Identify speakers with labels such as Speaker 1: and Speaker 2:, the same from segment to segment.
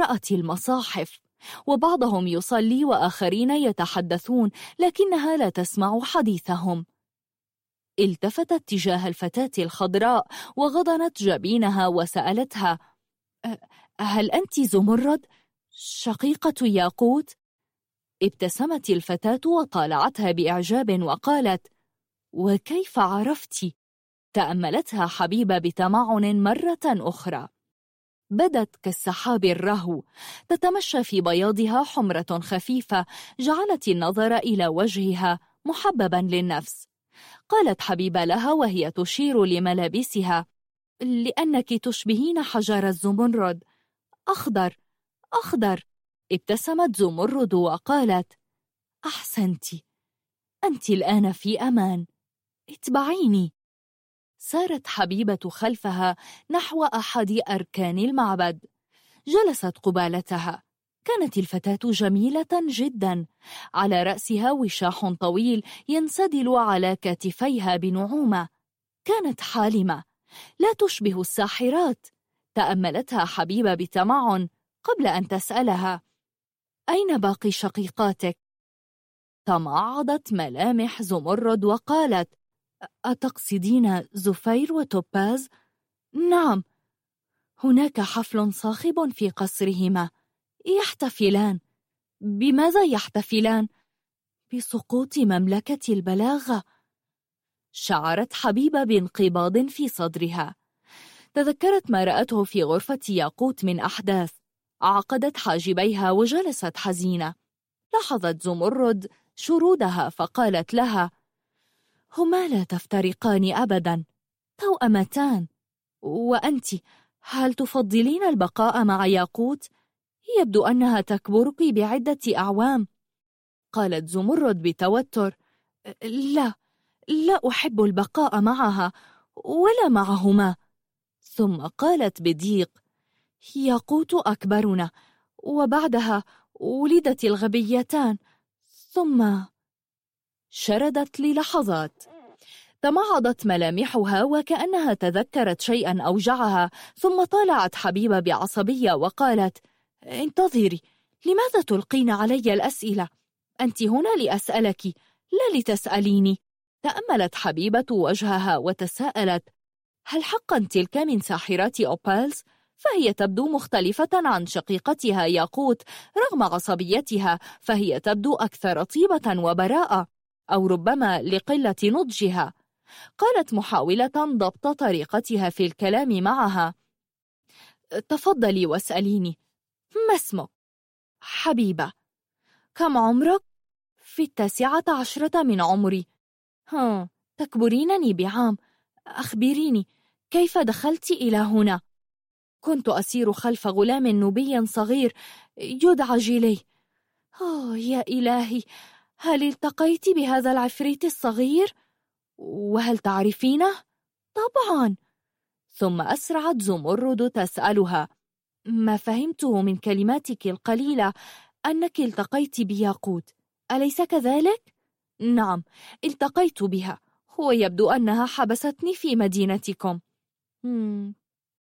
Speaker 1: قراءة المصاحف وبعضهم يصلي وآخرين يتحدثون لكنها لا تسمع حديثهم التفتت تجاه الفتاة الخضراء وغضنت جبينها وسألتها أه، هل أنت زمرد؟ شقيقة ياقوت؟ ابتسمت الفتاة وطالعتها بإعجاب وقالت وكيف عرفتِ؟ تأملتها حبيبة بتمعن مرة أخرى بدت كالسحاب الرهو. تتمشى في بياضها حمرة خفيفة جعلت النظر إلى وجهها محببا للنفس. قالت حبيبة لها وهي تشير لملابسها لأنك تشبهين حجر الزمرد. أخضر أخضر. ابتسمت زمرد وقالت أحسنت أنت الآن في أمان. اتبعيني. سارت حبيبة خلفها نحو أحد أركان المعبد. جلست قبالتها. كانت الفتاة جميلة جدا. على رأسها وشاح طويل ينسدل على كتفيها بنعومة. كانت حالمة. لا تشبه الساحرات. تأملتها حبيبة بتمعن قبل أن تسألها. أين باقي شقيقاتك؟ تمعضت ملامح زمرد وقالت أتقصدين زفير وتوباز؟ نعم. هناك حفل صاخب في قصرهما. يحتفلان. بماذا يحتفلان؟ بسقوط مملكة البلاغة شعرت حبيبة بانقباض في صدرها. تذكرت ما رأته في غرفة ياقوت من أحداث. عقدت حاجبيها وجلست حزينة. لاحظت زمرد شرودها فقالت لها هما لا تفترقان أبدا. توأمتان. وأنت هل تفضلين البقاء مع ياقوت؟ يبدو أنها تكبرك بعدة أعوام. قالت زمرد بتوتر. لا لا أحب البقاء معها ولا معهما. ثم قالت بضيق ياقوت أكبرنا وبعدها ولدت الغبيتان. ثم شردت للحظات تمعضت ملامحها وكأنها تذكرت شيئا أوجعها ثم طالعت حبيبة بعصبية وقالت انتظري لماذا تلقين علي الأسئلة؟ أنت هنا لأسألك لا لتسأليني تأملت حبيبة وجهها وتساءلت هل حقا تلك من ساحرات أوبالز؟ فهي تبدو مختلفة عن شقيقتها ياقوت رغم عصبيتها فهي تبدو أكثر طيبة وبراءة أو ربما لقلة نضجها قالت محاولة ضبط طريقتها في الكلام معها تفضلي واسأليني ما اسمك؟ حبيبة كم عمرك؟ في التاسعة عشرة من عمري ها تكبرينني بعام أخبريني كيف دخلت إلى هنا؟ كنت أسير خلف غلام نبي صغير يدعى جيلي أوه يا إلهي هل التقيت بهذا العفريت الصغير؟ وهل تعرفينه؟ طبعا ثم أسرعت زمرد تسألها ما فهمته من كلماتك القليلة أنك التقيت بياقوت أليس كذلك؟ نعم التقيت بها ويبدو أنها حبستني في مدينتكم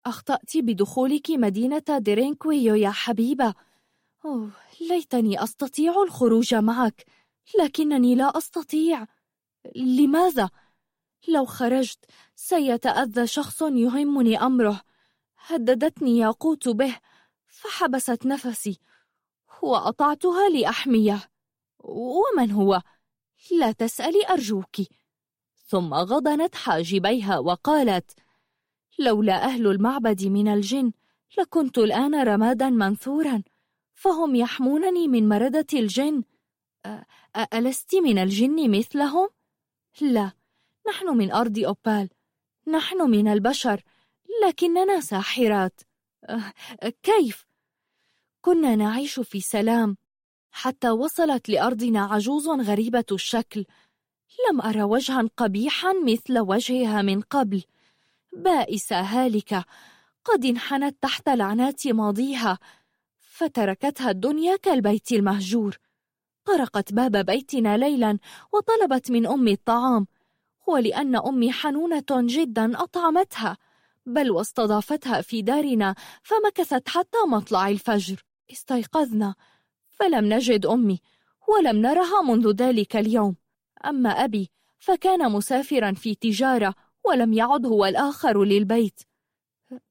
Speaker 1: أخطأت بدخولك مدينة ديرينكويو يا حبيبة أوه، ليتني أستطيع الخروج معك لكنني لا أستطيع. لماذا؟ لو خرجت سيتأذى شخص يهمني أمره. هددتني ياقوت به فحبست نفسي. وأطعتها لأحميه. ومن هو؟ لا تسألي أرجوك. ثم غضنت حاجبيها وقالت لولا أهل المعبد من الجن لكنت الآن رمادا منثورا فهم يحمونني من مردة الجن. ألست من الجن مثلهم؟ لا نحن من أرض أوبال نحن من البشر لكننا ساحرات. أه، كيف؟ كنا نعيش في سلام. حتى وصلت لأرضنا عجوز غريبة الشكل. لم أرى وجها قبيحا مثل وجهها من قبل. بائسة هالكة قد انحنت تحت لعنات ماضيها فتركتها الدنيا كالبيت المهجور. طرقت باب بيتنا ليلا وطلبت من أمي الطعام ولأن أمي حنونة جدا أطعمتها بل واستضافتها في دارنا فمكثت حتى مطلع الفجر. استيقظنا فلم نجد أمي ولم نرها منذ ذلك اليوم. أما أبي فكان مسافرا في تجارة ولم يعد هو الآخر للبيت.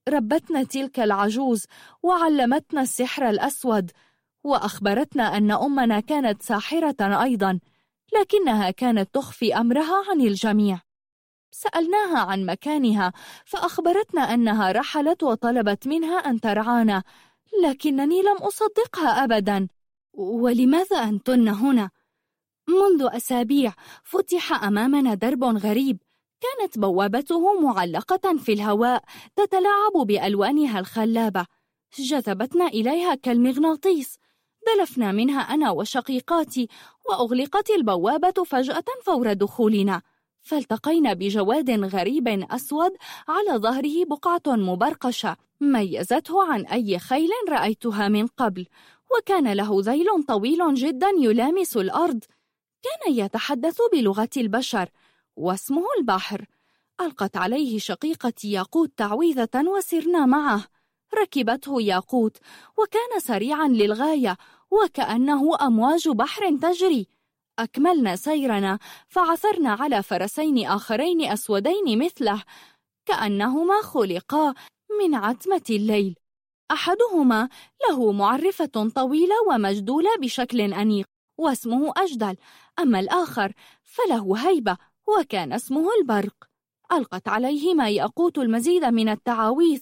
Speaker 1: ربتنا تلك العجوز وعلمتنا السحر الأسود وأخبرتنا أن أمنا كانت ساحرة أيضا لكنها كانت تخفي أمرها عن الجميع. سألناها عن مكانها فأخبرتنا أنها رحلت وطلبت منها أن ترعانا لكنني لم أصدقها أبدا. ولماذا أنتن هنا؟ منذ أسابيع فتح أمامنا درب غريب كانت بوابته معلقة في الهواء تتلاعب بألوانها الخلابة. جذبتنا إليها كالمغناطيس. دلفنا منها أنا وشقيقاتي وأغلقت البوابة فجأة فور دخولنا. فالتقينا بجواد غريب أسود على ظهره بقعة مبرقشة ميزته عن أي خيل رأيتها من قبل. وكان له ذيل طويل جدا يلامس الأرض. كان يتحدث بلغة البشر واسمه البحر. ألقت عليه شقيقتي ياقوت تعويذة وسرنا معه. ركبته ياقوت وكان سريعا للغاية وكأنه أمواج بحر تجري. أكملنا سيرنا فعثرنا على فرسين آخرين أسودين مثله كأنهما خلقا من عتمة الليل. أحدهما له معرفة طويلة ومجدولة بشكل أنيق واسمه أجدل. أما الآخر فله هيبة وكان اسمه البرق. ألقت عليهما ياقوت المزيد من التعاويذ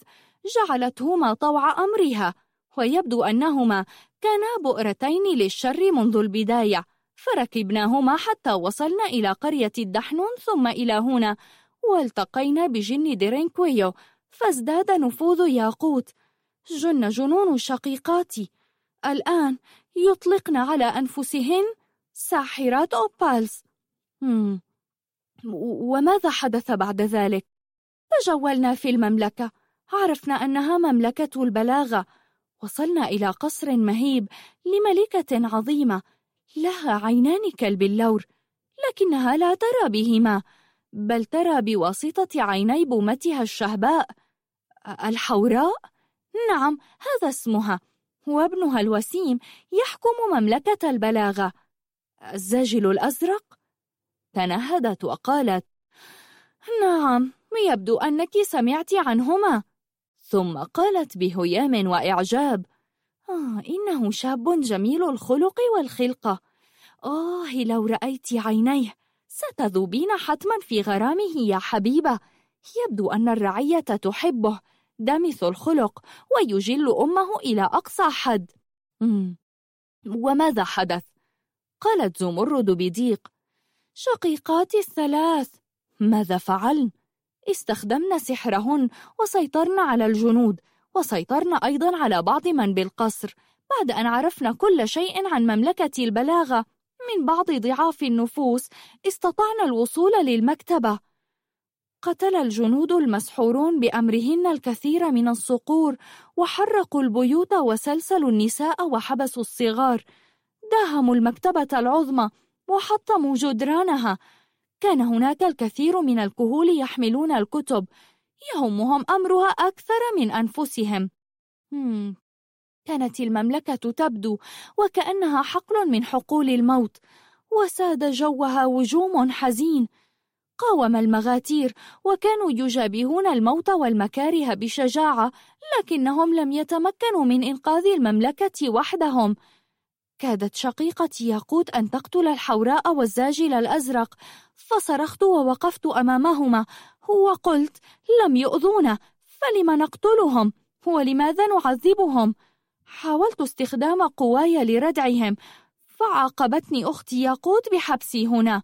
Speaker 1: جعلتهما طوع أمرها ويبدو أنهما كانا بؤرتين للشر منذ البداية فركبناهما حتى وصلنا إلى قرية الدحنون ثم إلى هنا والتقينا بجن ديرينكويو فازداد نفوذ ياقوت. جن جنون شقيقاتي الآن يطلقن على أنفسهن ساحرات أوبالز. وماذا حدث بعد ذلك؟ تجولنا في المملكة. عرفنا أنها مملكة البلاغة. وصلنا إلى قصر مهيب لملكة عظيمة لها عينان كالبلور لكنها لا ترى بهما بل ترى بواسطة عيني بومتها الشهباء. الحوراء؟ نعم هذا اسمها. وابنها الوسيم يحكم مملكة البلاغة. الزاجل الأزرق؟ تنهدت وقالت نعم يبدو أنك سمعت عنهما. ثم قالت بهيام وإعجاب آه إنه شاب جميل الخلق والخلقة آه لو رأيت عينيه ستذوبين حتما في غرامه يا حبيبة يبدو أن الرعية تحبه دمث الخلق ويجل أمه إلى أقصى حد وماذا حدث؟ قالت زمرد بديق شقيقاتي الثلاث ماذا فعلن؟ استخدمن سحرهن وسيطرن على الجنود وسيطرن أيضا على بعض من بالقصر بعد أن عرفنا كل شيء عن مملكة البلاغة. من بعض ضعاف النفوس استطعنا الوصول للمكتبة. قتل الجنود المسحورون بأمرهن الكثير من الصقور وحرقوا البيوت وسلسلوا النساء وحبسوا الصغار. داهموا المكتبة العظمى وحطموا جدرانها كان هناك الكثير من الكهول يحملون الكتب. يهمهم أمرها أكثر من أنفسهم. مم. كانت المملكة تبدو وكأنها حقل من حقول الموت. وساد جوها وجوم حزين. قاوم المغاتير وكانوا يجابهون الموت والمكاره بشجاعة لكنهم لم يتمكنوا من إنقاذ المملكة وحدهم. كادت شقيقتي ياقوت أن تقتل الحوراء والزاجل الأزرق فصرخت ووقفت أمامهما. وقلت لم يؤذونا فلم نقتلهم؟ ولماذا نعذبهم؟ حاولت استخدام قواي لردعهم. فعاقبتني أختي ياقوت بحبسي هنا.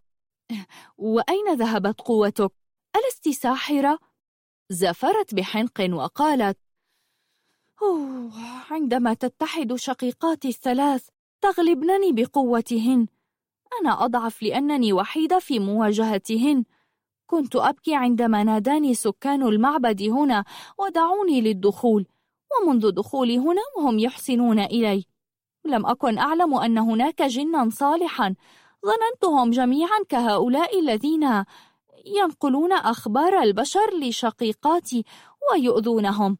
Speaker 1: وأين ذهبت قوتك؟ ألست ساحرة؟ زفرت بحنق وقالت عندما تتحد شقيقاتي الثلاث تغلبنني بقوتهن. أنا أضعف لأنني وحيدة في مواجهتهن. كنت أبكي عندما ناداني سكان المعبد هنا ودعوني للدخول ومنذ دخولي هنا وهم يحسنون إلي. لم أكن أعلم أن هناك جنا صالحا. ظننتهم جميعا كهؤلاء الذين ينقلون أخبار البشر لشقيقاتي ويؤذونهم.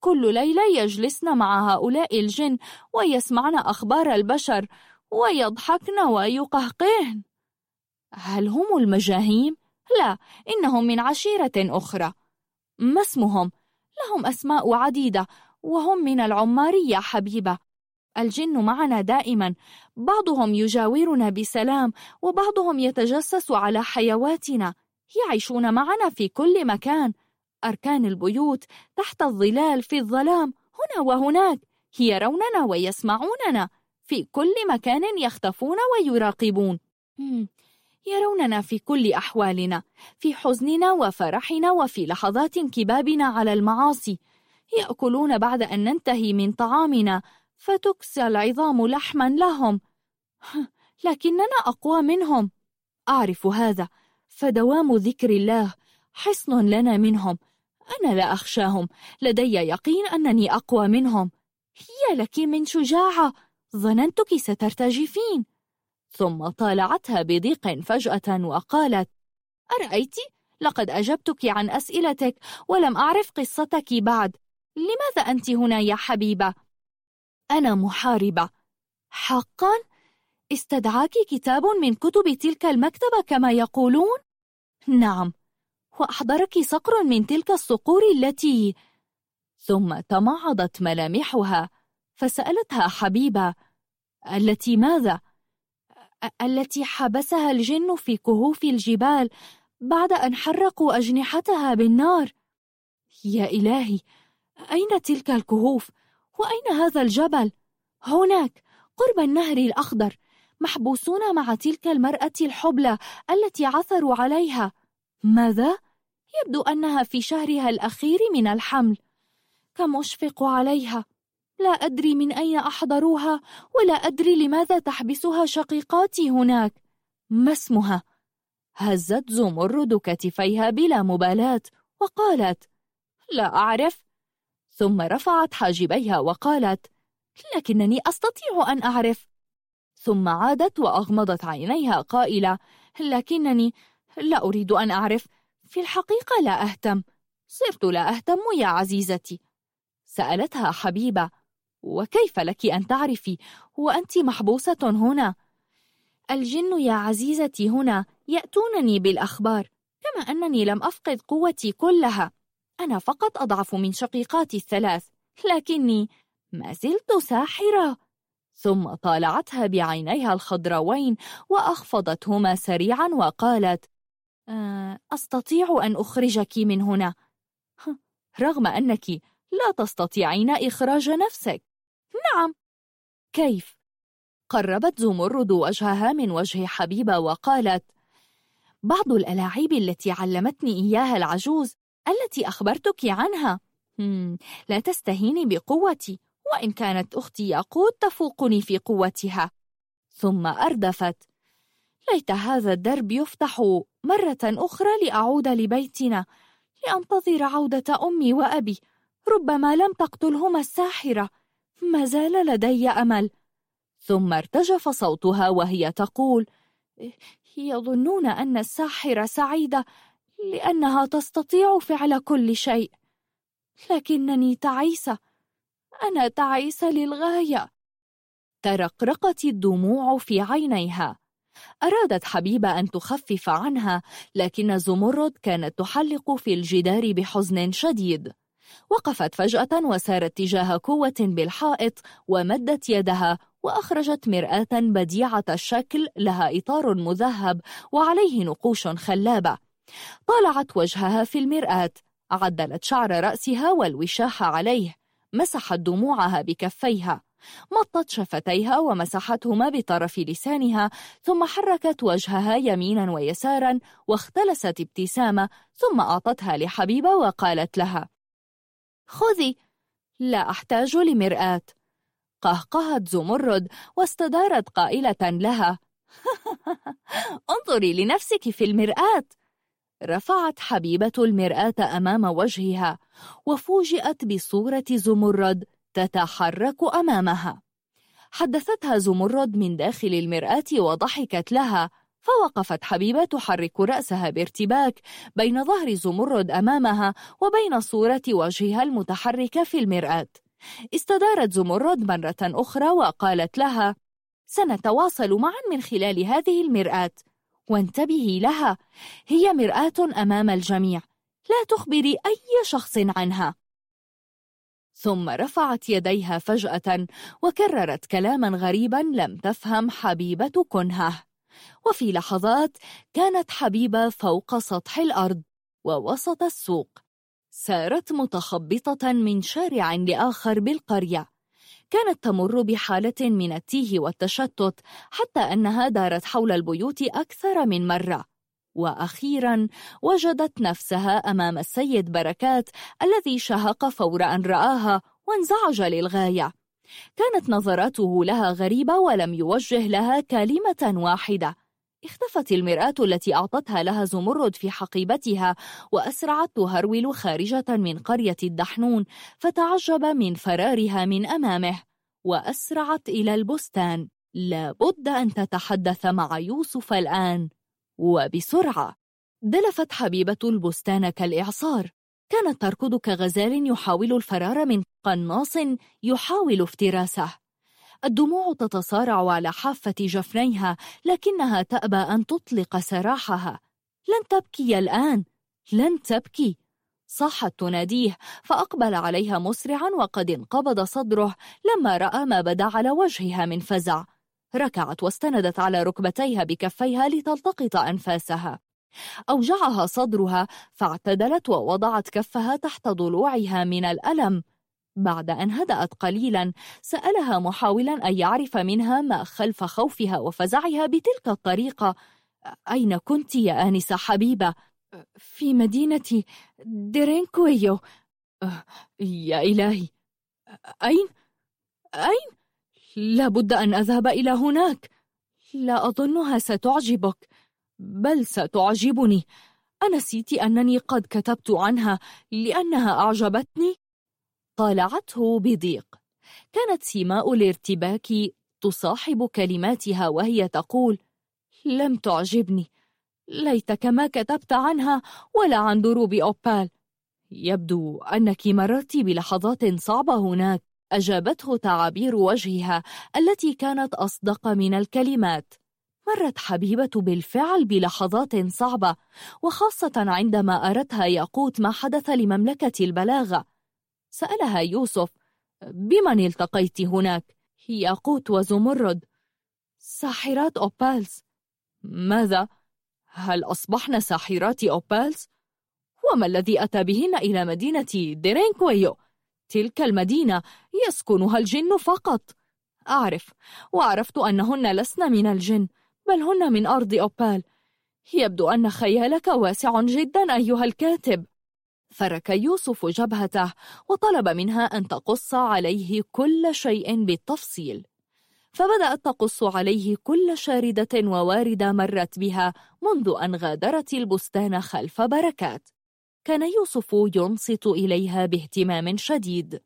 Speaker 1: كل ليلة يجلسن مع هؤلاء الجن ويسمعن أخبار البشر ويضحكن ويقهقهن. هل هم المجاهيم؟ لا إنهم من عشيرة أخرى. ما اسمهم؟ لهم أسماء عديدة وهم من العمارية حبيبة. الجن معنا دائما. بعضهم يجاورنا بسلام وبعضهم يتجسس على حيواتنا. يعيشون معنا في كل مكان. أركان البيوت تحت الظلال في الظلام هنا وهناك. يروننا ويسمعوننا. في كل مكان يختفون ويراقبون. يروننا في كل أحوالنا في حزننا وفرحنا وفي لحظات انكبابنا على المعاصي. يأكلون بعد أن ننتهي من طعامنا فتكسى العظام لحما لهم. لكننا أقوى منهم. أعرف هذا فدوام ذكر الله حصن لنا منهم. أنا لا أخشاهم لدي يقين أنني أقوى منهم يا لك من شجاعة ظننتك سترتجفين ثم طالعتها بضيق فجأة وقالت أرأيت؟ لقد أجبتك عن أسئلتك ولم أعرف قصتك بعد لماذا أنت هنا يا حبيبة؟ أنا محاربة حقا؟ استدعاك كتاب من كتب تلك المكتبة كما يقولون؟ نعم وأحضرك صقر من تلك الصقور التي... ثم تمعضت ملامحها فسألتها حبيبة التي ماذا؟ التي حبسها الجن في كهوف الجبال بعد أن حرقوا أجنحتها بالنار يا إلهي أين تلك الكهوف؟ وأين هذا الجبل؟ هناك قرب النهر الأخضر محبوسون مع تلك المرأة الحبلى التي عثروا عليها ماذا؟ يبدو أنها في شهرها الأخير من الحمل. كم أشفق عليها. لا أدري من أين أحضروها ولا أدري لماذا تحبسها شقيقاتي هناك. ما اسمها؟ هزت زمرد كتفيها بلا مبالاة وقالت لا أعرف. ثم رفعت حاجبيها وقالت لكنني أستطيع أن أعرف. ثم عادت وأغمضت عينيها قائلة لكنني لا أريد أن أعرف. في الحقيقة لا أهتم. صرت لا أهتم يا عزيزتي. سألتها حبيبة وكيف لك أن تعرفي؟ وأنت محبوسة هنا. الجن يا عزيزتي هنا يأتونني بالأخبار كما أنني لم أفقد قوتي كلها. أنا فقط أضعف من شقيقاتي الثلاث لكني ما زلت ساحرة. ثم طالعتها بعينيها الخضروين وأخفضتهما سريعا وقالت آه، أستطيع أن أخرجك من هنا. رغم أنك لا تستطيعين إخراج نفسك. نعم. كيف؟ قربت زمرد وجهها من وجه حبيبة وقالت بعض الألاعيب التي علمتني إياها العجوز التي أخبرتك عنها. لا تستهيني بقوتي وإن كانت أختي ياقوت تفوقني في قوتها. ثم أردفت ليت هذا الدرب يفتح مرة أخرى لأعود لبيتنا لأنتظر عودة أمي وأبي. ربما لم تقتلهما الساحرة. ما زال لدي أمل. ثم ارتجف صوتها وهي تقول يظنون أن الساحرة سعيدة لأنها تستطيع فعل كل شيء. لكنني تعيسة. أنا تعيسة للغاية. ترقرقت الدموع في عينيها. أرادت حبيبة أن تخفف عنها لكن زمرد كانت تحلق في الجدار بحزن شديد. وقفت فجأة وسارت تجاه كوة بالحائط ومدت يدها وأخرجت مرآة بديعة الشكل لها إطار مذهب وعليه نقوش خلابة. طالعت وجهها في المرآة. عدلت شعر رأسها والوشاح عليه. مسحت دموعها بكفيها. مطت شفتيها ومسحتهما بطرف لسانها ثم حركت وجهها يمينا ويسارا واختلست ابتسامة ثم أعطتها لحبيبة وقالت لها خذي لا أحتاج لمرآة. قهقهت زمرد واستدارت قائلة لها انظري لنفسك في المرآة. رفعت حبيبة المرآة أمام وجهها وفوجئت بصورة زمرد تتحرك أمامها. حدثتها زمرد من داخل المرآة وضحكت لها فوقفت حبيبة تحرك رأسها بارتباك بين ظهر زمرد أمامها وبين صورة وجهها المتحركة في المرآة. استدارت زمرد مرة أخرى وقالت لها سنتواصل معا من خلال هذه المرآة. وانتبهي لها هي مرآة أمام الجميع. لا تخبري أي شخص عنها. ثم رفعت يديها فجأة وكررت كلاما غريبا لم تفهم حبيبة كنهه. وفي لحظات كانت حبيبة فوق سطح الأرض ووسط السوق. سارت متخبطة من شارع لآخر بالقرية. كانت تمر بحالة من التيه والتشتت حتى أنها دارت حول البيوت أكثر من مرة. وأخيرا وجدت نفسها أمام السيد بركات الذي شهق فور أن رآها وانزعج للغاية. كانت نظراته لها غريبة ولم يوجه لها كلمة واحدة. اختفت المرآة التي أعطتها لها زمرد في حقيبتها وأسرعت تهرول خارجة من قرية الدحنون فتعجب من فرارها من أمامه وأسرعت إلى البستان. لابد أن تتحدث مع يوسف الآن. وبسرعة. دلفت حبيبة البستان كالإعصار. كانت تركض كغزال يحاول الفرار من قناص يحاول افتراسه. الدموع تتصارع على حافة جفنيها لكنها تأبى أن تطلق سراحها. لن تبكي الآن لن تبكي. صاحت تناديه فأقبل عليها مسرعا وقد انقبض صدره لما رأى ما بدا على وجهها من فزع. ركعت واستندت على ركبتيها بكفيها لتلتقط أنفاسها أوجعها صدرها فاعتدلت ووضعت كفها تحت ضلوعها من الألم بعد أن هدأت قليلا سألها محاولا أن يعرف منها ما خلف خوفها وفزعها بتلك الطريقة أين كنت يا آنسة حبيبة؟ في مدينة ديرينكويو أه، يا إلهي أين؟ أين؟ لابد أن أذهب إلى هناك. لا أظنها ستعجبك بل ستعجبني. أنسيت أنني قد كتبت عنها لأنها أعجبتني؟ طالعته بضيق. كانت سيماء الارتباك تصاحب كلماتها وهي تقول لم تعجبني. ليتك ما كتبت عنها ولا عن دروب أوبال. يبدو أنك مررت بلحظات صعبة هناك. أجابته تعابير وجهها التي كانت أصدق من الكلمات مرت حبيبة بالفعل بلحظات صعبة وخاصة عندما أردتها ياقوت ما حدث لمملكة البلاغة سألها يوسف بمن التقيت هناك؟ ياقوت وزمرد ساحرات أوبالز ماذا؟ هل أصبحن ساحرات أوبالز؟ وما الذي أتى بهن إلى مدينة ديرينكويو؟ تلك المدينة يسكنها الجن فقط. أعرف وعرفت أنهن لسن من الجن بل هن من أرض أوبال. يبدو أن خيالك واسع جدا أيها الكاتب. فرك يوسف جبهته وطلب منها أن تقص عليه كل شيء بالتفصيل. فبدأت تقص عليه كل شاردة وواردة مرت بها منذ أن غادرت البستان خلف بركات. كان يوسف ينصت إليها باهتمام شديد.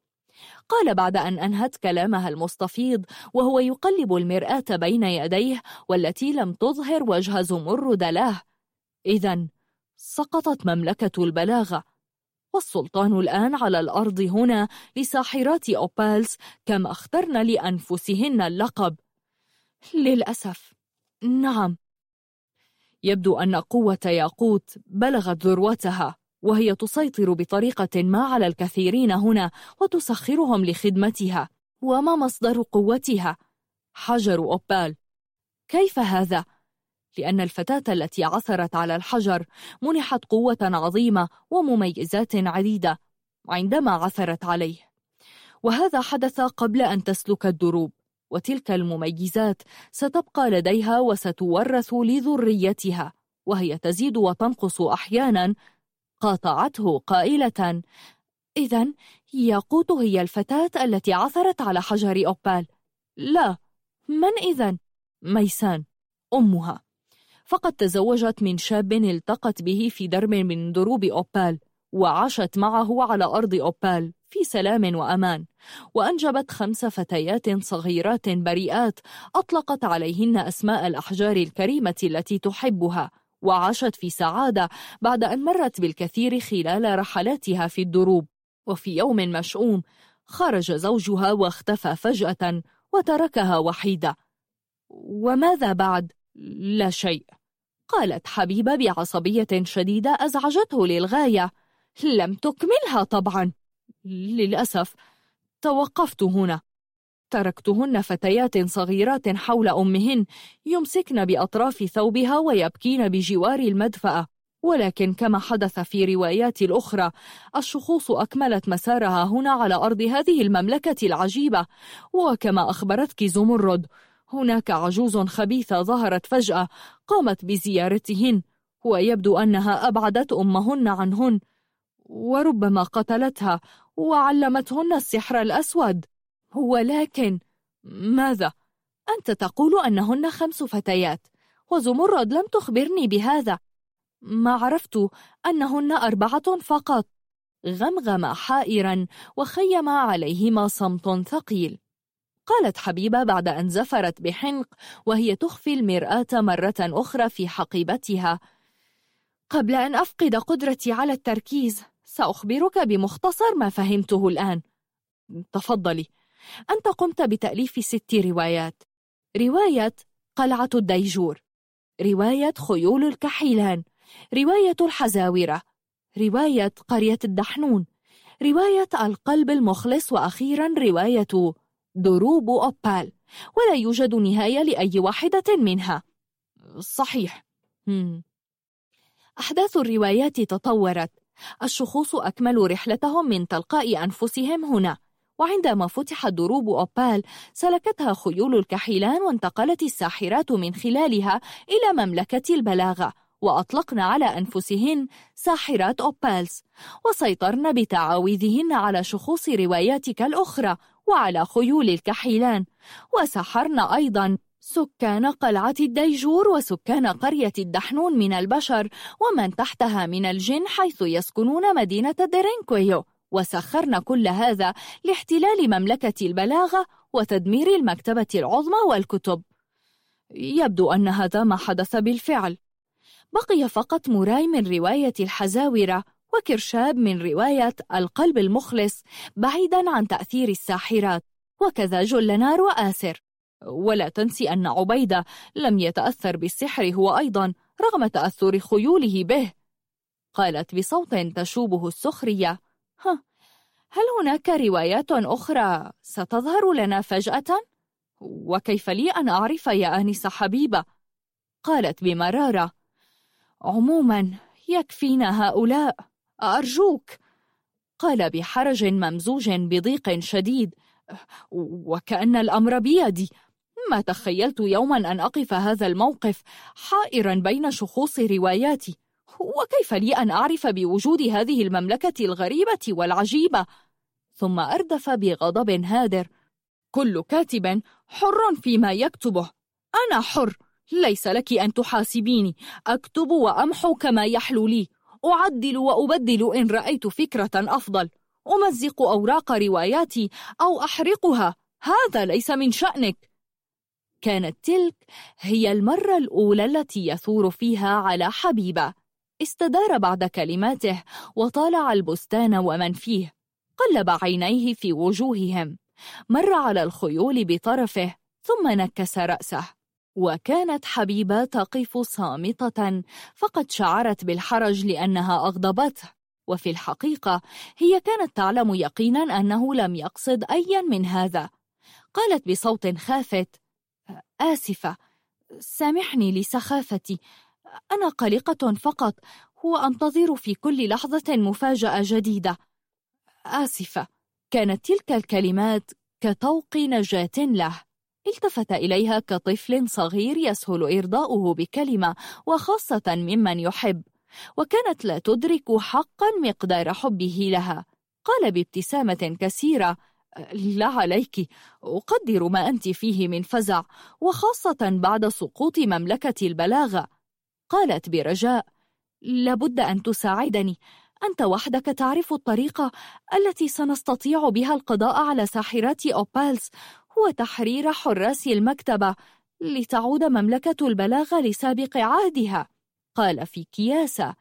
Speaker 1: قال بعد أن أنهت كلامها المستفيض وهو يقلب المرآة بين يديه والتي لم تظهر وجه زمرد له. إذا سقطت مملكة البلاغة والسلطان الآن على الأرض هنا لساحرات أوبالز كما اخترن لأنفسهن اللقب. للأسف نعم. يبدو أن قوة ياقوت بلغت ذروتها. وهي تسيطر بطريقة ما على الكثيرين هنا وتسخرهم لخدمتها وما مصدر قوتها؟ حجر أوبال كيف هذا؟ لأن الفتاة التي عثرت على الحجر منحت قوة عظيمة ومميزات عديدة عندما عثرت عليه وهذا حدث قبل أن تسلك الدروب وتلك المميزات ستبقى لديها وستورث لذريتها وهي تزيد وتنقص أحيانا قاطعته قائلة. إذا ياقوت هي الفتاة التي عثرت على حجر أوبال. لا من إذا؟ ميسان أمها. فقد تزوجت من شاب التقت به في درب من دروب أوبال وعاشت معه على أرض أوبال في سلام وأمان. وأنجبت خمس فتيات صغيرات بريئات أطلقت عليهن أسماء الأحجار الكريمة التي تحبها. وعاشت في سعادة بعد أن مرت بالكثير خلال رحلاتها في الدروب. وفي يوم مشؤوم خرج زوجها واختفى فجأة وتركها وحيدة. وماذا بعد؟ لا شيء. قالت حبيبة بعصبية شديدة أزعجته للغاية لم تكملها طبعا. للأسف توقفت هنا. تركتهن فتيات صغيرات حول أمهن يمسكن بأطراف ثوبها ويبكين بجوار المدفأة. ولكن كما حدث في روايات الأخرى الشخوص أكملت مسارها هنا على أرض هذه المملكة العجيبة. وكما أخبرتك زمرد هناك عجوز خبيثة ظهرت فجأة قامت بزيارتهن ويبدو أنها أبعدت أمهن عنهن وربما قتلتها وعلمتهن السحر الأسود. ولكن ماذا؟ أنت تقول أنهن خمس فتيات وزمرد لم تخبرني بهذا. ما عرفت أنهن أربعة فقط. غمغم حائرا وخيم عليهما صمت ثقيل. قالت حبيبة بعد أن زفرت بحنق وهي تخفي المرآة مرة أخرى في حقيبتها. قبل أن أفقد قدرتي على التركيز سأخبرك بمختصر ما فهمته الآن. تفضلي. أنت قمت بتأليف ست روايات. رواية قلعة الديجور. رواية خيول الكحيلان. رواية الحزاورة. رواية قرية الدحنون. رواية القلب المخلص وأخيرا رواية دروب أوبال. ولا يوجد نهاية لأي واحدة منها. صحيح. أحداث الروايات تطورت. الشخوص أكملوا رحلتهم من تلقاء أنفسهم هنا. وعندما فتح دروب أوبال سلكتها خيول الكحيلان وانتقلت الساحرات من خلالها إلى مملكة البلاغة وأطلقن على أنفسهن ساحرات أوبالز وسيطرن بتعاويذهن على شخوص رواياتك الأخرى وعلى خيول الكحيلان وسحرن أيضا سكان قلعة الديجور وسكان قرية الدحنون من البشر ومن تحتها من الجن حيث يسكنون مدينة درينكويو. وسخرن كل هذا لاحتلال مملكة البلاغة وتدمير المكتبة العظمى والكتب. يبدو أن هذا ما حدث بالفعل. بقي فقط موراي من رواية الحزاورة وكرشاب من رواية القلب المخلص بعيدا عن تأثير الساحرات وكذا جلنار وآسر. ولا تنسي أن عبيدة لم يتأثر بالسحر هو أيضا رغم تأثر خيوله به. قالت بصوت تشوبه السخرية هل هناك روايات أخرى ستظهر لنا فجأة؟ وكيف لي أن أعرف يا آنسة حبيبة؟ قالت بمرارة. عموما يكفينا هؤلاء. أرجوك. قال بحرج ممزوج بضيق شديد. وكأن الأمر بيدي. ما تخيلت يوما أن أقف هذا الموقف حائرا بين شخوص رواياتي. وكيف لي أن أعرف بوجود هذه المملكة الغريبة والعجيبة؟ ثم أردف بغضب هادر. كل كاتب حر فيما يكتبه. أنا حر. ليس لك أن تحاسبيني. أكتب وأمحو كما يحلو لي. أعدل وأبدل إن رأيت فكرة أفضل. أمزق أوراق رواياتي أو أحرقها. هذا ليس من شأنك. كانت تلك هي المرة الأولى التي يثور فيها على حبيبة. استدار بعد كلماته وطالع البستان ومن فيه قلب عينيه في وجوههم مر على الخيول بطرفه ثم نكس رأسه. وكانت حبيبة تقف صامتة فقد شعرت بالحرج لأنها أغضبته. وفي الحقيقة هي كانت تعلم يقينا أنه لم يقصد أيا من هذا. قالت بصوت خافت آسفة سامحني لسخافتي. أنا قلقة فقط. وأنتظر في كل لحظة مفاجأة جديدة. آسفة. كانت تلك الكلمات كطوق نجاة له. التفت إليها كطفل صغير يسهل إرضاؤه بكلمة وخاصة ممن يحب. وكانت لا تدرك حقا مقدار حبه لها. قال بابتسامة كثيرة لا عليك. أقدر ما أنت فيه من فزع. وخاصة بعد سقوط مملكة البلاغة. قالت برجاء لابد أن تساعدني. أنت وحدك تعرف الطريقة التي سنستطيع بها القضاء على ساحرات أوبالز وتحرير حراس المكتبة لتعود مملكة البلاغة لسابق عهدها. قال في كياسة.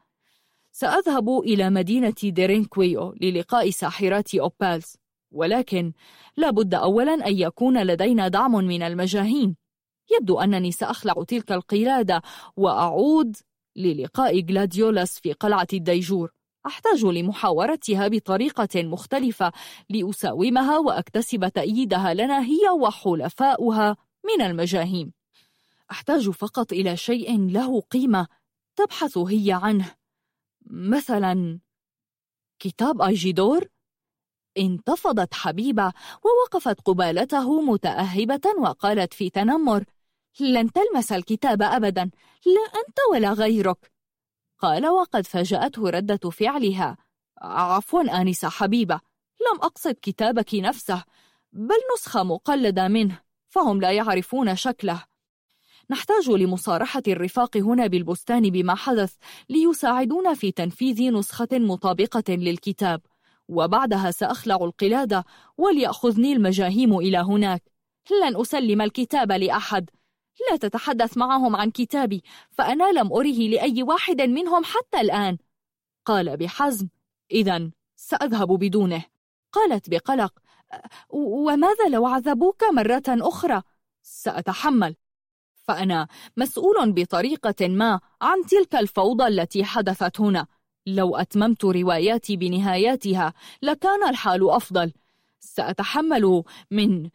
Speaker 1: سأذهب إلى مدينة ديرينكويو للقاء ساحرات أوبالز ولكن لابد أولا أن يكون لدينا دعم من المجاهيم. يبدو أنني سأخلع تلك القلادة وأعود للقاء غلاديولاس في قلعة الديجور. أحتاج لمحاورتها بطريقة مختلفة لأساومها وأكتسب تأييدها لنا هي وحلفاؤها من المجاهيم. أحتاج فقط إلى شيء له قيمة تبحث هي عنه. مثلا كتاب أيجيدور؟ انتفضت حبيبة ووقفت قبالته متأهبة وقالت في تنمر لن تلمس الكتاب أبدا لا أنت ولا غيرك. قال وقد فاجأته ردة فعلها. عفوا آنسة حبيبة. لم أقصد كتابك نفسه بل نسخة مقلدة منه فهم لا يعرفون شكله. نحتاج لمصارحة الرفاق هنا بالبستان بما حدث ليساعدونا في تنفيذ نسخة مطابقة للكتاب. وبعدها سأخلع القلادة وليأخذني المجاهيم إلى هناك. لن أسلم الكتاب لأحد. لا تتحدث معهم عن كتابي فأنا لم أره لأي واحد منهم حتى الآن. قال بحزم إذا سأذهب بدونه. قالت بقلق وماذا لو عذبوك مرة أخرى؟ سأتحمل. فأنا مسؤول بطريقة ما عن تلك الفوضى التي حدثت هنا. لو أتممت رواياتي بنهاياتها لكان الحال أفضل. سأتحمل من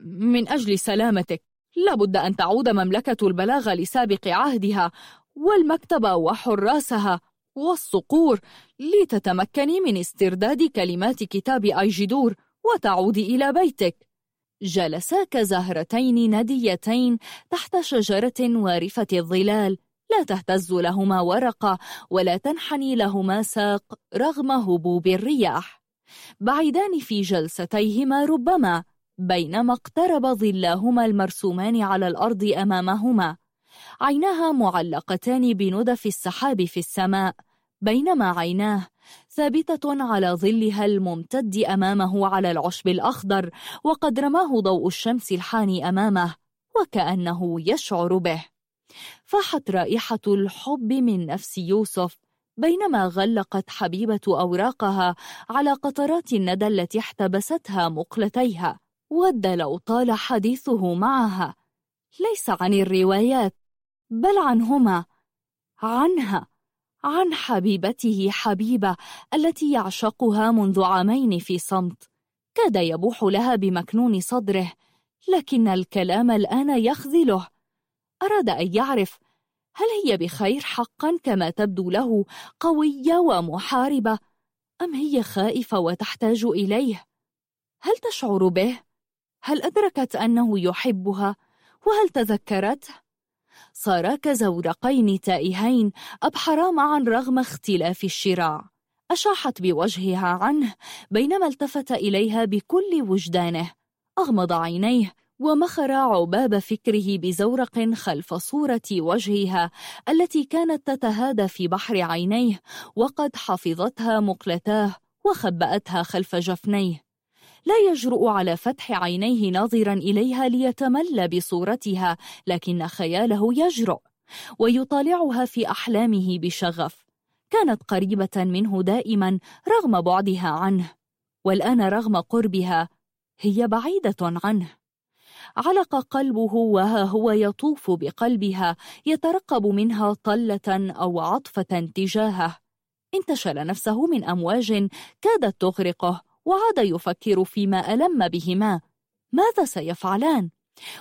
Speaker 1: من أجل سلامتك. لابد أن تعود مملكة البلاغة لسابق عهدها والمكتبة وحراسها والصقور لتتمكني من استرداد كلمات كتاب أيجدور وتعودي إلى بيتك. جلسا كزهرتين نديتين تحت شجرة وارفة الظلال. لا تهتز لهما ورقة ولا تنحني لهما ساق رغم هبوب الرياح. بعيدان في جلستيهما ربما. بينما اقترب ظلاهما المرسومان على الأرض أمامهما. عيناها معلقتان بندف السحاب في السماء. بينما عيناه ثابتة على ظلها الممتد أمامه على العشب الأخضر وقد رماه ضوء الشمس الحاني أمامه وكأنه يشعر به. فاحت رائحة الحب من نفس يوسف بينما غلقت حبيبة أوراقها على قطرات الندى التي احتبستها مقلتيها. ود لو طال حديثه معها ليس عن الروايات بل عنهما عنها عن حبيبته حبيبة التي يعشقها منذ عامين في صمت كاد يبوح لها بمكنون صدره لكن الكلام الآن يخذله أراد أن يعرف هل هي بخير حقا كما تبدو له قوية ومحاربة أم هي خائفة وتحتاج إليه؟ هل تشعر به؟ هل أدركت أنه يحبها؟ وهل تذكرته؟ صارا كزورقين تائهين أبحرا معا رغم اختلاف الشراع أشاحت بوجهها عنه بينما التفت إليها بكل وجدانه أغمض عينيه ومخر عباب فكره بزورق خلف صورة وجهها التي كانت تتهادى في بحر عينيه وقد حفظتها مقلتاه وخبأتها خلف جفنيه لا يجرؤ على فتح عينيه ناظرا إليها ليتملى بصورتها لكن خياله يجرؤ ويطالعها في أحلامه بشغف. كانت قريبة منه دائما رغم بعدها عنه والآن رغم قربها هي بعيدة عنه. علق قلبه وها هو يطوف بقلبها يترقب منها طلة أو عطفة تجاهه. انتشل نفسه من أمواج كادت تغرقه. وعاد يفكر فيما ألم بهما. ماذا سيفعلان؟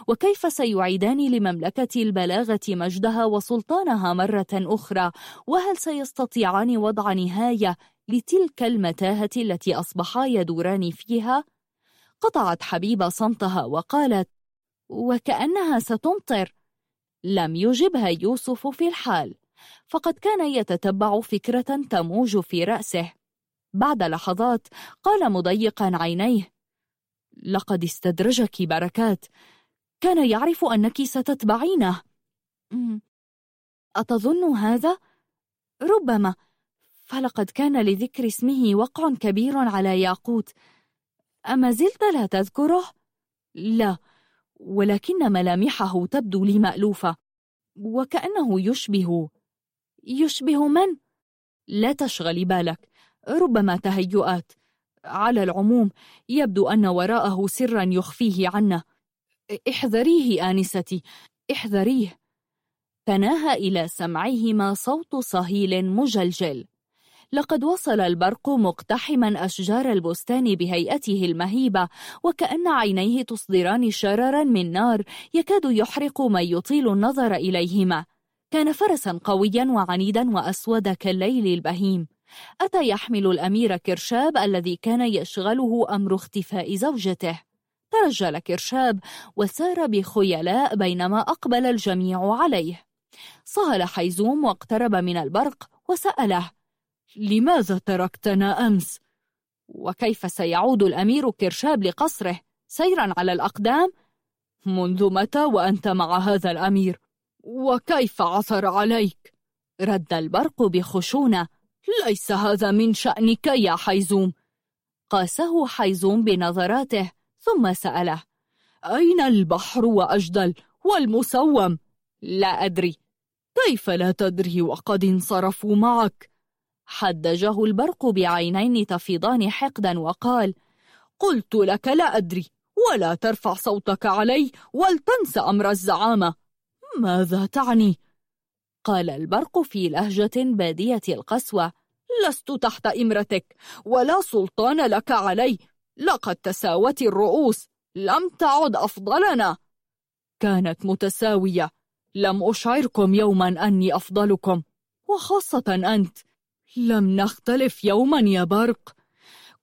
Speaker 1: وكيف سيعيدان لمملكة البلاغة مجدها وسلطانها مرة أخرى؟ وهل سيستطيعان وضع نهاية لتلك المتاهة التي أصبحا يدوران فيها؟ قطعت حبيبة صمتها وقالت وكأنها ستمطر. لم يجبها يوسف في الحال. فقد كان يتتبع فكرة تموج في رأسه. بعد لحظات قال مضيقا عينيه لقد استدرجك بركات كان يعرف أنك ستتبعينه أتظن هذا؟ ربما فلقد كان لذكر اسمه وقع كبير على ياقوت أما زلت لا تذكره؟ لا ولكن ملامحه تبدو لي مألوفة وكأنه يشبه يشبه من؟ لا تشغلي بالك ربما تهيؤات. على العموم يبدو أن وراءه سرا يخفيه عنا احذريه آنستي. احذريه. تناهى إلى سمعهما صوت صهيل مجلجل. لقد وصل البرق مقتحما أشجار البستان بهيئته المهيبة وكأن عينيه تصدران شررا من نار يكاد يحرق من يطيل النظر إليهما. كان فرسا قويا وعنيدا وأسود كالليل البهيم. أتى يحمل الأمير كرشاب الذي كان يشغله أمر اختفاء زوجته ترجل كرشاب وسار بخيلاء بينما أقبل الجميع عليه صهل حيزوم واقترب من البرق وسأله لماذا تركتنا أمس؟ وكيف سيعود الأمير كرشاب لقصره سيرا على الأقدام؟ منذ متى وأنت مع هذا الأمير؟ وكيف عثر عليك؟ رد البرق بخشونة ليس هذا من شأنك يا حيزوم قاسه حيزوم بنظراته ثم سأله أين البحر وأجدل والمسوم؟ لا أدري كيف لا تدري وقد انصرفوا معك؟ حدجه البرق بعينين تفيضان حقدا وقال قلت لك لا أدري ولا ترفع صوتك علي ولتنس أمر الزعامة ماذا تعني؟ قال البرق في لهجة بادية القسوة لست تحت إمرتك ولا سلطان لك علي لقد تساوت الرؤوس لم تعد أفضلنا. كانت متساوية لم أشعركم يوما أني أفضلكم وخاصة أنت لم نختلف يوما يا برق.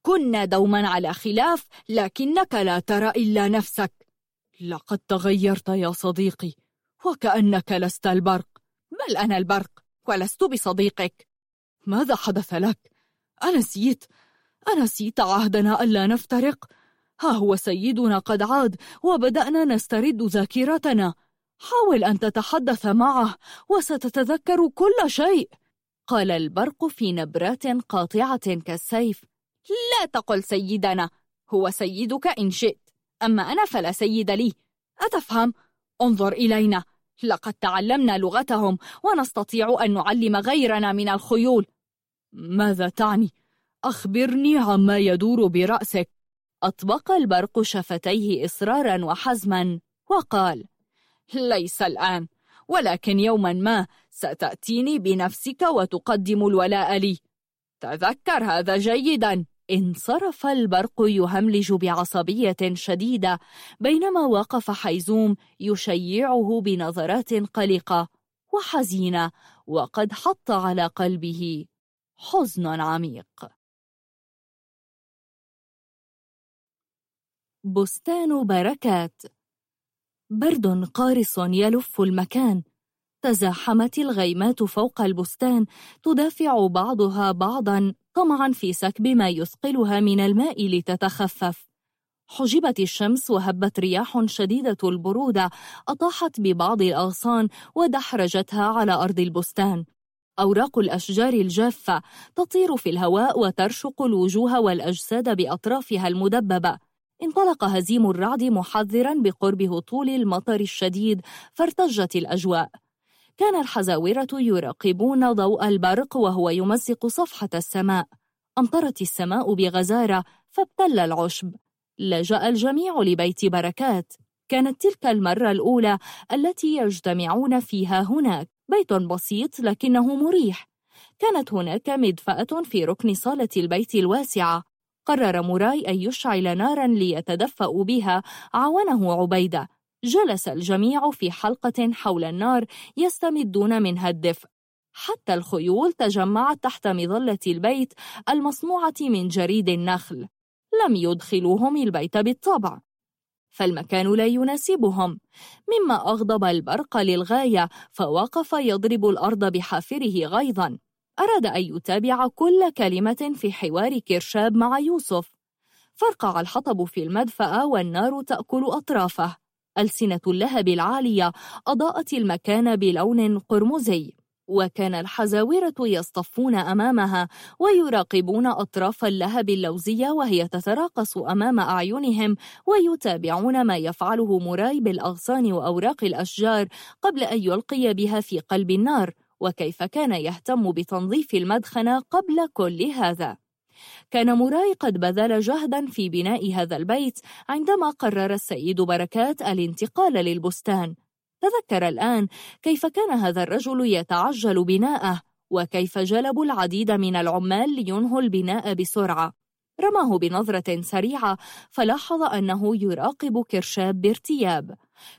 Speaker 1: كنا دوما على خلاف لكنك لا ترى إلا نفسك. لقد تغيرت يا صديقي وكأنك لست البرق. بل أنا البرق ولست بصديقك. ماذا حدث لك؟ أنسيت أنسيت عهدنا ألا نفترق؟ ها هو سيدنا قد عاد وبدأنا نسترد ذاكرتنا. حاول أن تتحدث معه وستتذكر كل شيء. قال البرق في نبرات قاطعة كالسيف. لا تقل سيدنا هو سيدك إن شئت. أما أنا فلا سيد لي. أتفهم؟ انظر إلينا. لقد تعلمنا لغتهم ونستطيع أن نعلم غيرنا من الخيول. ماذا تعني؟ أخبرني عما يدور برأسك. أطبق البرق شفتيه إصرارا وحزما وقال ليس الآن ولكن يوما ما ستأتيني بنفسك وتقدم الولاء لي. تذكر هذا جيدا. انصرف البرق يهملج بعصبية شديدة بينما وقف حيزوم يشيعه بنظرات قلقة وحزينة وقد حط على قلبه حزن عميق. بستان بركات. برد قارص يلف المكان. تزاحمت الغيمات فوق البستان تدافع بعضها بعضا طمعا في سكب ما يثقلها من الماء لتتخفف. حجبت الشمس وهبت رياح شديدة البرودة أطاحت ببعض الأغصان ودحرجتها على أرض البستان. أوراق الأشجار الجافة تطير في الهواء وترشق الوجوه والأجساد بأطرافها المدببة. انطلق هزيم الرعد محذرا بقرب هطول المطر الشديد فارتجت الأجواء. كان الحزاورة يراقبون ضوء البرق وهو يمزق صفحة السماء. أمطرت السماء بغزارة فابتل العشب. لجأ الجميع لبيت بركات. كانت تلك المرة الأولى التي يجتمعون فيها هناك. بيت بسيط لكنه مريح. كانت هناك مدفأة في ركن صالة البيت الواسعة. قرر موراي أن يشعل نارا ليتدفأ بها. عاونه عبيدة. جلس الجميع في حلقة حول النار يستمدون منها الدفء. حتى الخيول تجمعت تحت مظلة البيت المصنوعة من جريد النخل. لم يدخلوهم البيت بالطبع. فالمكان لا يناسبهم. مما أغضب البرق للغاية فوقف يضرب الأرض بحافره غيظا. أراد أن يتابع كل كلمة في حوار كرشاب مع يوسف. فرقع الحطب في المدفأة والنار تأكل أطرافه. ألسنة اللهب العالية أضاءت المكان بلون قرمزي وكان الحزاورة يصطفون أمامها ويراقبون أطراف اللهب اللوزية وهي تتراقص أمام أعينهم ويتابعون ما يفعله موراي بالأغصان وأوراق الأشجار قبل أن يلقي بها في قلب النار وكيف كان يهتم بتنظيف المدخنة قبل كل هذا؟ كان موراي قد بذل جهدا في بناء هذا البيت عندما قرر السيد بركات الانتقال للبستان. تذكر الآن كيف كان هذا الرجل يتعجل بناءه وكيف جلبوا العديد من العمال لينهوا البناء بسرعة. رماه بنظرة سريعة فلاحظ أنه يراقب كرشاب بارتياب.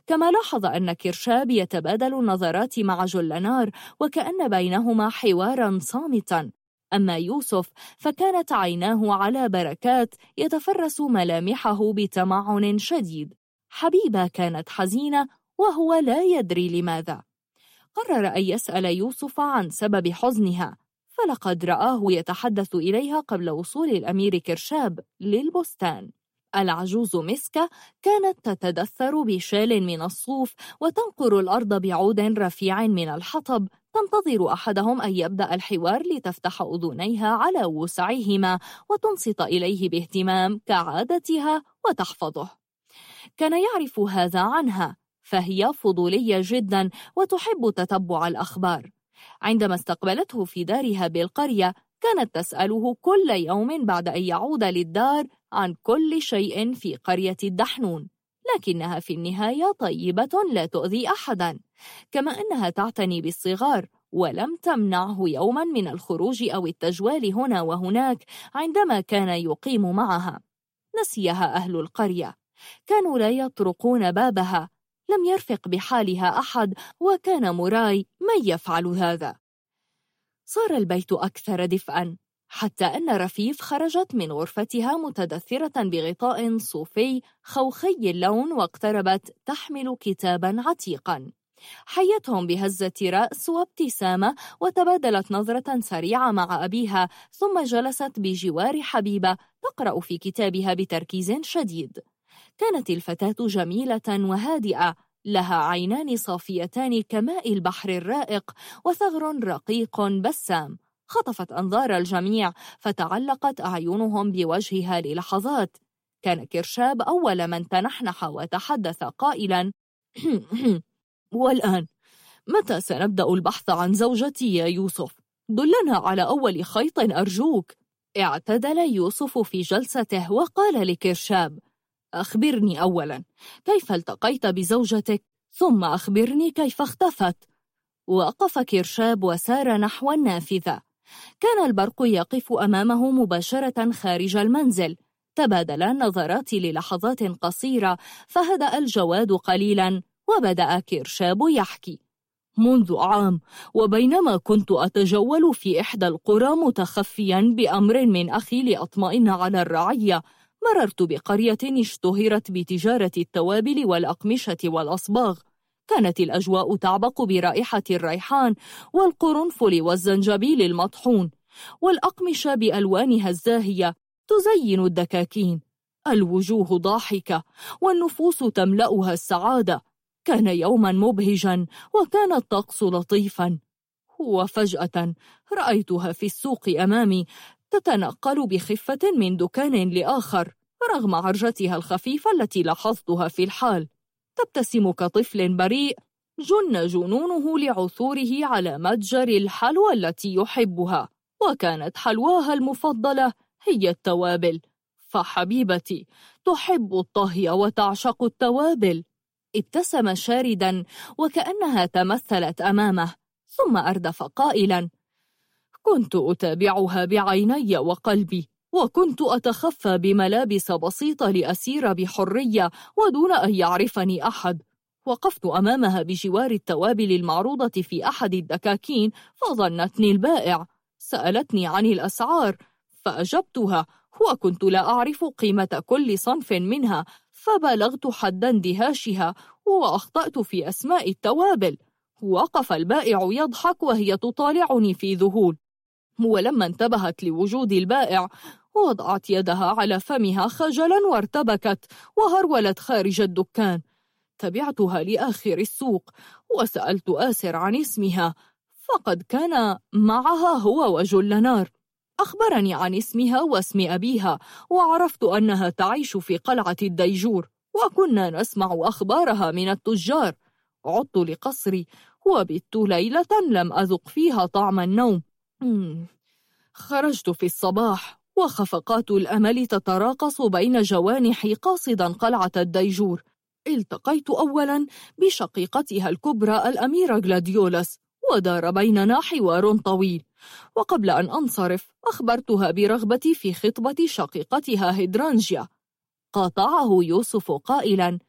Speaker 1: كما لاحظ أن كرشاب يتبادل النظرات مع جلنار وكأن بينهما حوارا صامتا. أما يوسف فكانت عيناه على بركات يتفرس ملامحه بتمعن شديد. حبيبة كانت حزينة وهو لا يدري لماذا. قرر أن يسأل يوسف عن سبب حزنها فلقد رآه يتحدث إليها قبل وصول الأمير كرشاب للبستان. العجوز مسكة كانت تتدثر بشال من الصوف وتنقر الأرض بعود رفيع من الحطب تنتظر أحدهم أن يبدأ الحوار لتفتح أذنيها على وسعهما وتنصت إليه باهتمام كعادتها وتحفظه. كان يعرف هذا عنها فهي فضولية جدا وتحب تتبع الأخبار. عندما استقبلته في دارها بالقرية كانت تسأله كل يوم بعد أن يعود للدار عن كل شيء في قرية الدحنون. لكنها في النهاية طيبة لا تؤذي أحدا كما أنها تعتني بالصغار ولم تمنعه يوما من الخروج أو التجوال هنا وهناك عندما كان يقيم معها. نسيها أهل القرية. كانوا لا يطرقون بابها. لم يرفق بحالها أحد وكان موراي من يفعل هذا. صار البيت أكثر دفئا حتى أن رفيف خرجت من غرفتها متدثرة بغطاء صوفي خوخي اللون واقتربت تحمل كتابا عتيقا. حيتهم بهزة رأس وابتسامة وتبادلت نظرة سريعة مع أبيها ثم جلست بجوار حبيبة تقرأ في كتابها بتركيز شديد. كانت الفتاة جميلة وهادئة لها عينان صافيتان كماء البحر الرائق وثغر رقيق بسام. خطفت أنظار الجميع فتعلقت أعينهم بوجهها للحظات. كان كرشاب أول من تنحنح وتحدث قائلا والآن متى سنبدأ البحث عن زوجتي يا يوسف؟ دلنا على أول خيط أرجوك. اعتدل يوسف في جلسته وقال لكرشاب أخبرني أولا كيف التقيت بزوجتك؟ ثم أخبرني كيف اختفت. وقف كرشاب وسار نحو النافذة. كان البرق يقف أمامه مباشرة خارج المنزل. تبادلا النظرات للحظات قصيرة فهدأ الجواد قليلا وبدأ كيرشاب يحكي. منذ عام وبينما كنت أتجول في إحدى القرى متخفيا بأمر من أخي لأطمئن على الرعية مررت بقرية اشتهرت بتجارة التوابل والأقمشة والأصباغ. كانت الأجواء تعبق برائحة الريحان والقرنفل والزنجبيل المطحون والأقمشة بألوانها الزاهية تزين الدكاكين. الوجوه ضاحكة والنفوس تملأها السعادة. كان يوما مبهجا وكان الطقس لطيفا. وفجأة رأيتها في السوق أمامي تتنقل بخفة من دكان لآخر رغم عرجتها الخفيفة التي لاحظتها في الحال. تبتسم كطفل بريء جن جنونه لعثوره على متجر الحلوى التي يحبها وكانت حلواها المفضلة هي التوابل. فحبيبتي تحب الطهي وتعشق التوابل. ابتسم شاردا وكأنها تمثلت أمامه ثم أردف قائلا كنت أتابعها بعيني وقلبي وكنت أتخفى بملابس بسيطة لأسير بحرية ودون أن يعرفني أحد. وقفت أمامها بجوار التوابل المعروضة في أحد الدكاكين فظنتني البائع. سألتني عن الأسعار فأجبتها. وكنت لا أعرف قيمة كل صنف منها فبلغت حد اندهاشها وأخطأت في أسماء التوابل. وقف البائع يضحك وهي تطالعني في ذهول. ولما انتبهت لوجود البائع ووضعت يدها على فمها خجلا وارتبكت وهرولت خارج الدكان. تبعتها لآخر السوق وسألت آسر عن اسمها فقد كان معها هو وجلنار. أخبرني عن اسمها واسم أبيها وعرفت أنها تعيش في قلعة الديجور وكنا نسمع أخبارها من التجار. عدت لقصري وبت ليلة لم أذق فيها طعم النوم. خرجت في الصباح. وخفقات الأمل تتراقص بين جوانحي قاصدا قلعة الديجور. التقيت أولا بشقيقتها الكبرى الأميرة غلاديولاس ودار بيننا حوار طويل. وقبل أن أنصرف أخبرتها برغبتي في خطبة شقيقتها هيدرانجيا. قاطعه يوسف قائلا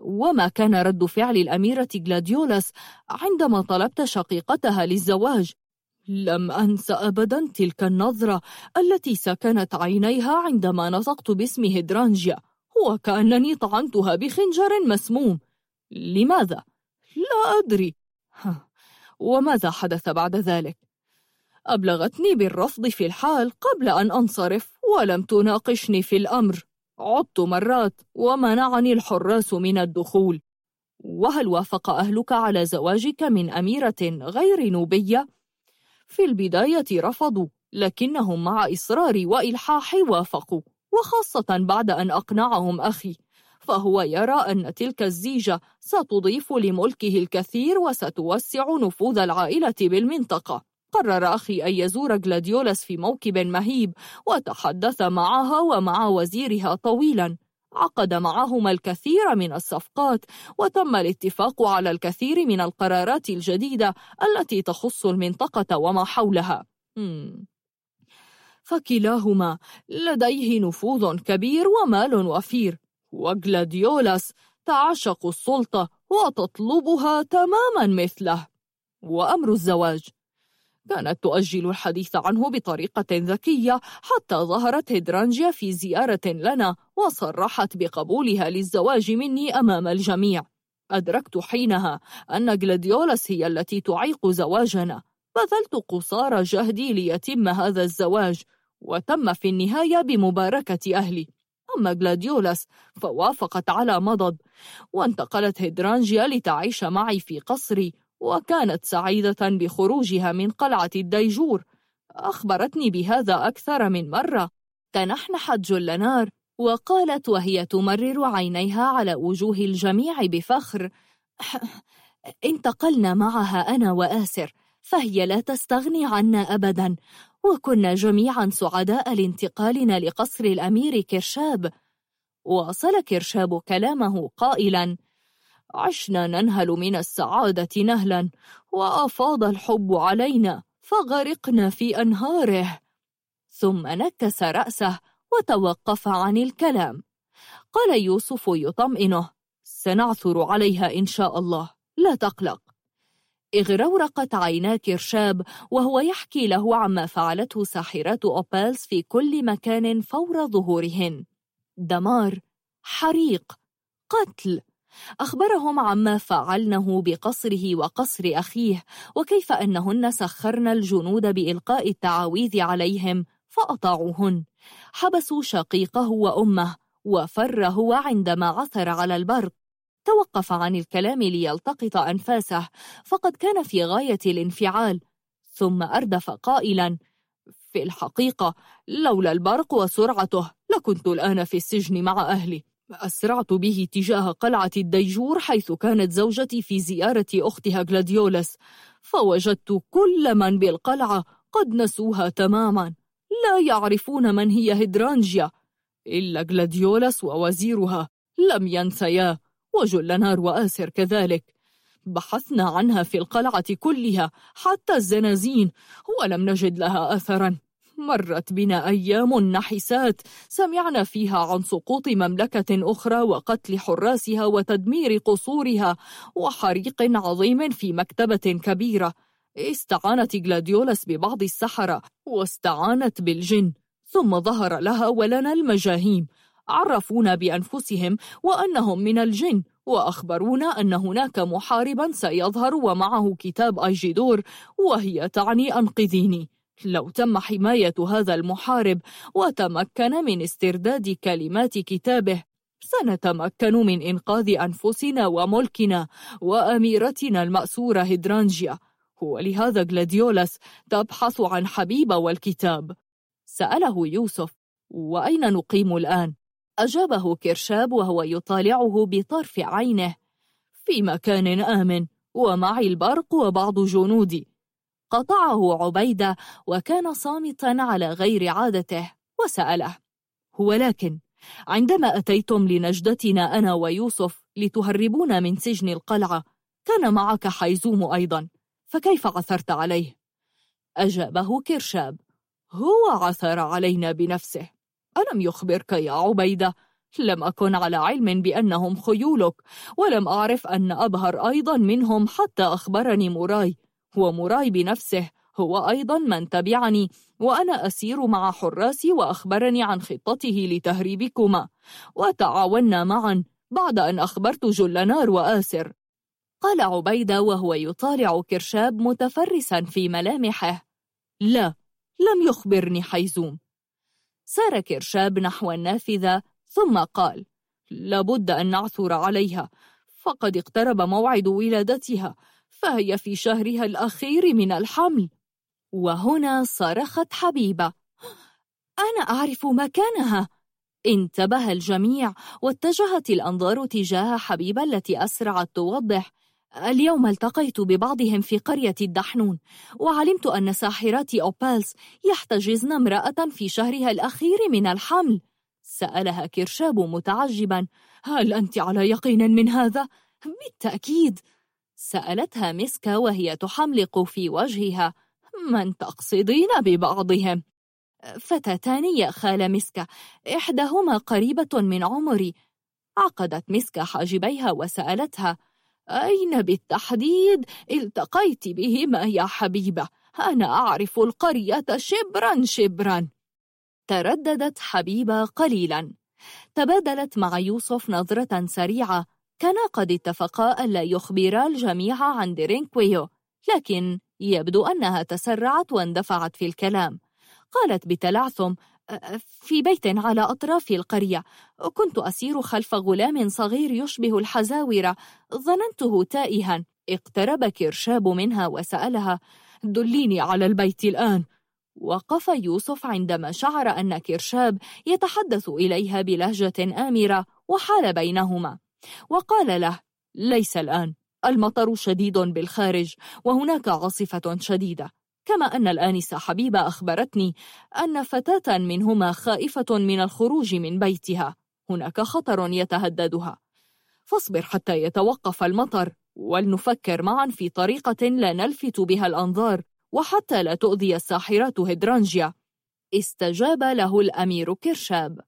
Speaker 1: وما كان رد فعل الأميرة غلاديولاس عندما طلبت شقيقتها للزواج؟ لم أنس أبدا تلك النظرة التي سكنت عينيها عندما نطقت باسم هدرانجيا وكأنني طعنتها بخنجر مسموم لماذا؟ لا أدري وماذا حدث بعد ذلك؟ أبلغتني بالرفض في الحال قبل أن أنصرف ولم تناقشني في الأمر عدت مرات ومنعني الحراس من الدخول وهل وافق أهلك على زواجك من أميرة غير نوبية؟ في البداية رفضوا لكنهم مع إصراري وإلحاح وافقوا وخاصة بعد أن أقنعهم أخي. فهو يرى أن تلك الزيجة ستضيف لملكه الكثير وستوسع نفوذ العائلة بالمنطقة. قرر أخي أن يزور جلاديولاس في موكب مهيب وتحدث معها ومع وزيرها طويلا. عقد معهما الكثير من الصفقات وتم الاتفاق على الكثير من القرارات الجديدة التي تخص المنطقة وما حولها. فكلاهما لديه نفوذ كبير ومال وفير. وغلاديولاس تعشق السلطة وتطلبها تماما مثله. وأمر الزواج كانت تؤجل الحديث عنه بطريقة ذكية حتى ظهرت هدرانجيا في زيارة لنا وصرحت بقبولها للزواج مني أمام الجميع. أدركت حينها أن جلاديولس هي التي تعيق زواجنا. بذلت قصارى جهدي ليتم هذا الزواج وتم في النهاية بمباركة أهلي. أما جلاديولاس فوافقت على مضض وانتقلت هيدرانجيا لتعيش معي في قصري. وكانت سعيدة بخروجها من قلعة الديجور. أخبرتني بهذا أكثر من مرة. تنحنحت جلنار وقالت وهي تمرر عينيها على وجوه الجميع بفخر. انتقلنا معها أنا وآسر فهي لا تستغني عنا أبدا. وكنا جميعا سعداء لانتقالنا لقصر الأمير كرشاب. واصل كرشاب كلامه قائلا عشنا ننهل من السعادة نهلا وأفاض الحب علينا فغرقنا في أنهاره. ثم نكس رأسه وتوقف عن الكلام. قال يوسف يطمئنه سنعثر عليها إن شاء الله لا تقلق. اغرورقت عينا كرشاب وهو يحكي له عما فعلته ساحرات أوبالس في كل مكان فور ظهورهن. دمار حريق قتل أخبرهم عما فعلنه بقصره وقصر أخيه وكيف أنهن سخرن الجنود بإلقاء التعاويذ عليهم فأطاعوهن. حبسوا شقيقه وأمه وفر هو عندما عثر على البرق توقف عن الكلام ليلتقط أنفاسه فقد كان في غاية الانفعال. ثم أردف قائلا في الحقيقة لولا البرق وسرعته لكنت الآن في السجن مع أهلي. أسرعت به تجاه قلعة الديجور حيث كانت زوجتي في زيارة أختها غلاديولاس. فوجدت كل من بالقلعة قد نسوها تماما. لا يعرفون من هي هيدرانجيا إلا غلاديولاس ووزيرها. لم ينسيا. وجلنار وآسر كذلك. بحثنا عنها في القلعة كلها حتى الزنازين ولم نجد لها أثرا. مرت بنا أيام نحسات. سمعنا فيها عن سقوط مملكة أخرى وقتل حراسها وتدمير قصورها وحريق عظيم في مكتبة كبيرة. استعانت غلاديولاس ببعض السحرة واستعانت بالجن. ثم ظهر لها ولنا المجاهيم. عرفونا بأنفسهم وأنهم من الجن وأخبرونا أن هناك محاربا سيظهر ومعه كتاب أيجيدور وهي تعني أنقذيني. لو تم حماية هذا المحارب وتمكن من استرداد كلمات كتابه سنتمكن من إنقاذ أنفسنا وملكنا وأميرتنا المأسورة هيدرانجيا. ولهذا جلاديولاس تبحث عن حبيب والكتاب. سأله يوسف وأين نقيم الآن؟ أجابه كرشاب وهو يطالعه بطرف عينه. في مكان آمن ومعي البرق وبعض جنودي. قطعه عبيدة وكان صامتا على غير عادته وسأله ولكن عندما أتيتم لنجدتنا أنا ويوسف لتهربون من سجن القلعة كان معك حيزوم أيضا فكيف عثرت عليه؟ أجابه كرشاب هو عثر علينا بنفسه ألم يخبرك يا عبيدة؟ لم أكن على علم بأنهم خيولك ولم أعرف أن أبهر أيضا منهم حتى أخبرني موراي ومراي بنفسه هو أيضا من تبعني وأنا أسير مع حراسي وأخبرني عن خطته لتهريبكما. وتعاونا معا بعد أن أخبرت جلنار وآسر. قال عبيدة وهو يطالع كرشاب متفرسا في ملامحه. لا لم يخبرني حيزوم. سار كرشاب نحو النافذة ثم قال لابد أن نعثر عليها فقد اقترب موعد ولادتها فهي في شهرها الأخير من الحمل. وهنا صرخت حبيبة. أنا أعرف مكانها. انتبه الجميع واتجهت الأنظار تجاه حبيبة التي أسرعت توضح. اليوم التقيت ببعضهم في قرية الدحنون وعلمت أن ساحرات أوبالس يحتجزن امرأة في شهرها الأخير من الحمل. سألها كرشاب متعجبا. هل أنت على يقين من هذا؟ بالتأكيد. سألتها ميسكا وهي تحملق في وجهها من تقصدين ببعضهم؟ فتاتان يا خال ميسكا إحداهما قريبة من عمري عقدت ميسكا حاجبيها وسألتها أين بالتحديد التقيت بهما يا حبيبة؟ أنا أعرف القرية شبرا شبرا ترددت حبيبة قليلا تبادلت مع يوسف نظرة سريعة كان قد اتفقا ألا يخبرا الجميع عن ديرينكويو لكن يبدو أنها تسرعت واندفعت في الكلام. قالت بتلعثم في بيت على أطراف القرية كنت أسير خلف غلام صغير يشبه الحزاورة ظننته تائها. اقترب كرشاب منها وسألها دليني على البيت الآن. وقف يوسف عندما شعر أن كرشاب يتحدث إليها بلهجة آمرة وحال بينهما. وقال له ليس الآن المطر شديد بالخارج وهناك عاصفة شديدة. كما أن الآنسة حبيبة أخبرتني أن فتاة منهما خائفة من الخروج من بيتها. هناك خطر يتهددها. فاصبر حتى يتوقف المطر ولنفكر معا في طريقة لا نلفت بها الأنظار وحتى لا تؤذي الساحرات هدرانجيا استجاب له الأمير كرشاب.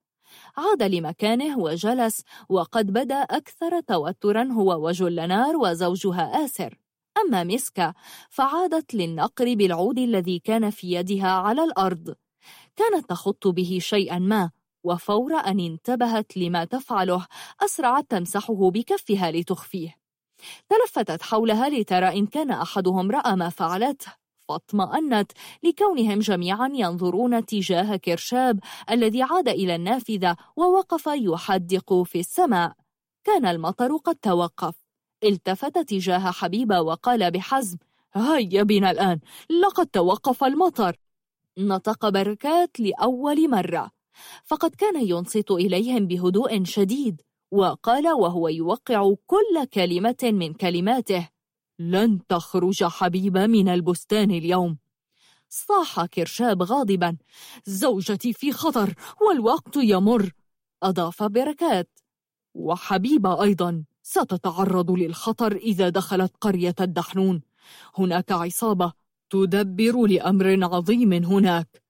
Speaker 1: عاد لمكانه وجلس وقد بدا أكثر توترا هو وجلنار وزوجها آسر. أما ميسكا فعادت للنقر بالعود الذي كان في يدها على الأرض. كانت تخط به شيئا ما وفور أن انتبهت لما تفعله أسرعت تمسحه بكفها لتخفيه. تلفتت حولها لترى إن كان أحدهم رأى ما فعلته. فاطمأنت لكونهم جميعا ينظرون تجاه كرشاب الذي عاد إلى النافذة ووقف يحدق في السماء. كان المطر قد توقف. التفت تجاه حبيبة وقال بحزم هيا بنا الآن لقد توقف المطر. نطق بركات لأول مرة. فقد كان ينصت إليهم بهدوء شديد وقال وهو يوقع كل كلمة من كلماته. لن تخرج حبيبة من البستان اليوم. صاح كرشاب غاضبا. زوجتي في خطر والوقت يمر. أضاف بركات. وحبيبة أيضا. ستتعرض للخطر إذا دخلت قرية الدحنون. هناك عصابة تدبر لأمر عظيم هناك.